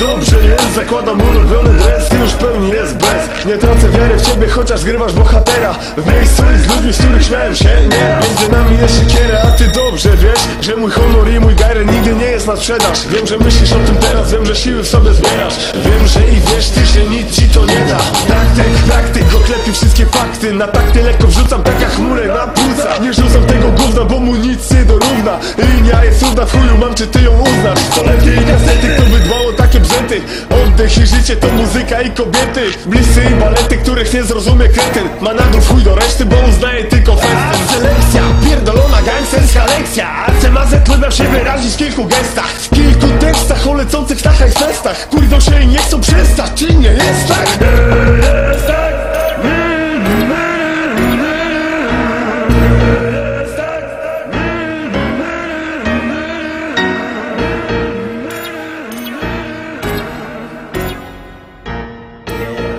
dobrze jest. Zakładam ulubiony dres, ty już pełni jest bez Nie tracę wiary w ciebie, chociaż zgrywasz bohatera. W miejscu i z ludźmi, z których śmiałem się nie? Między nami jest siekiera, a ty dobrze wiesz Że mój honor i mój gajren nigdy nie jest na sprzedaż. Wiem, że myślisz o tym teraz, wiem, że siły w sobie zbierasz. Wiem, że i wiesz ty, że nic ci to nie da. Praktyk, praktyk, oklepi wszystkie fakty. Na takty lekko wrzucam tak jak chmurę na płuca Nie rzucam tego gówna, bo mu nic nie dorówna. Linia jest równa w chuju, mam czy ty ją uznasz? Co Oddech i życie to muzyka i kobiety Bliscy i balety, których nie zrozumie kretyn Ma nadrów chuj do reszty, bo uznaje tylko festyn Selekcja, pierdolona gangsterska lekcja. ACMAZ trudno się wyrazić w kilku gestach. W kilku tekstach o lecących na hajfestach Kurwią się i nie chcą przestać, czy nie? Jest tak? You.